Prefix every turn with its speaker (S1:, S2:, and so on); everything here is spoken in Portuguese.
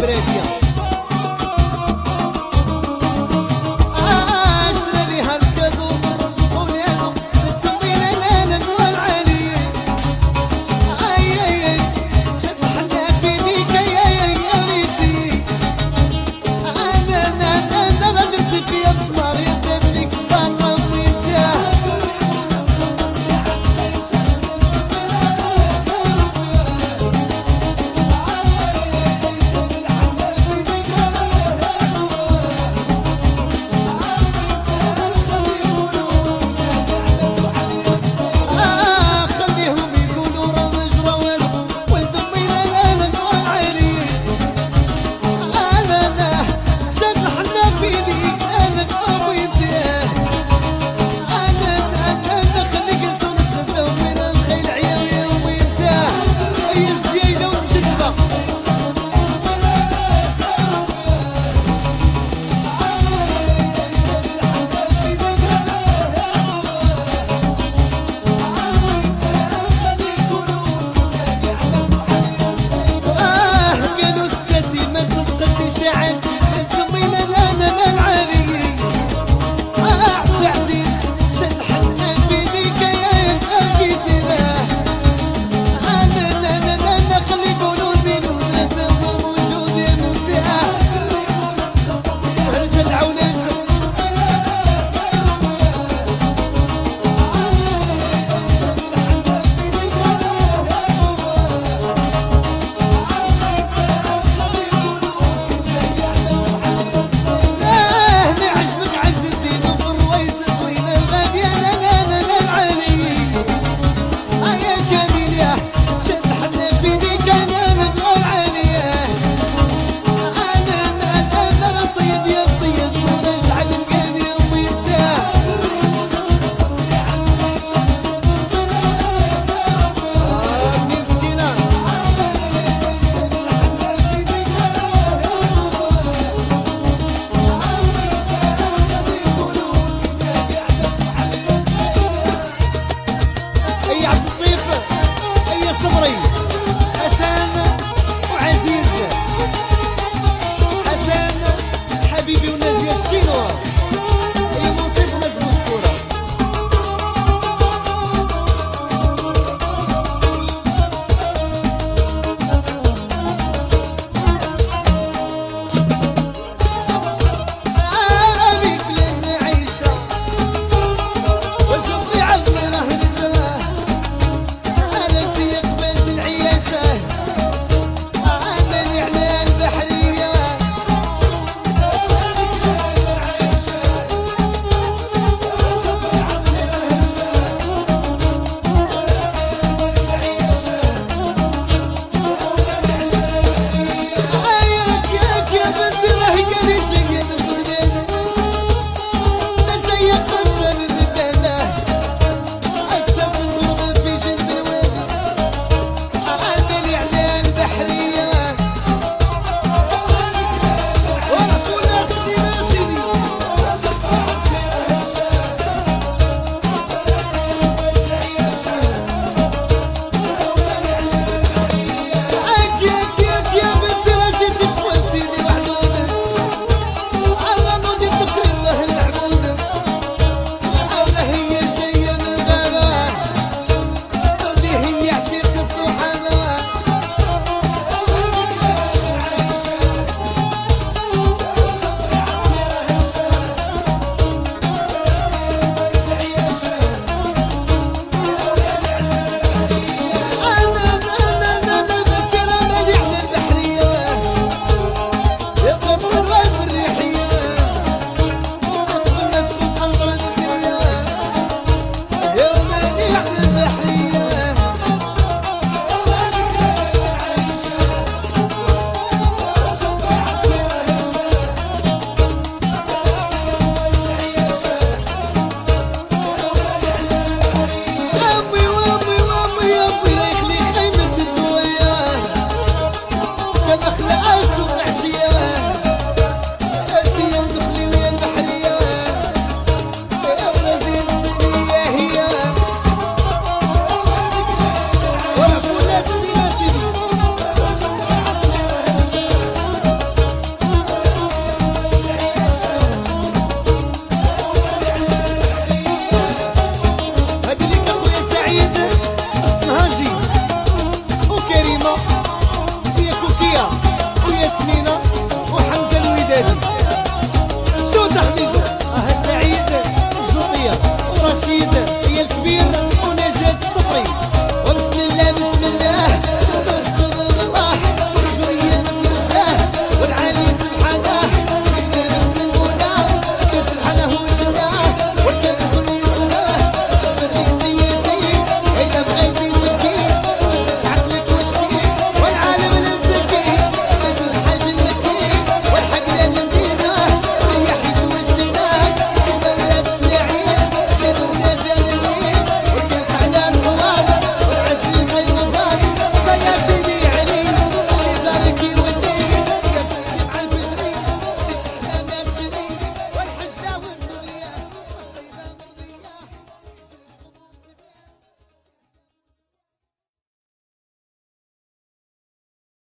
S1: breguinha. 哎呀。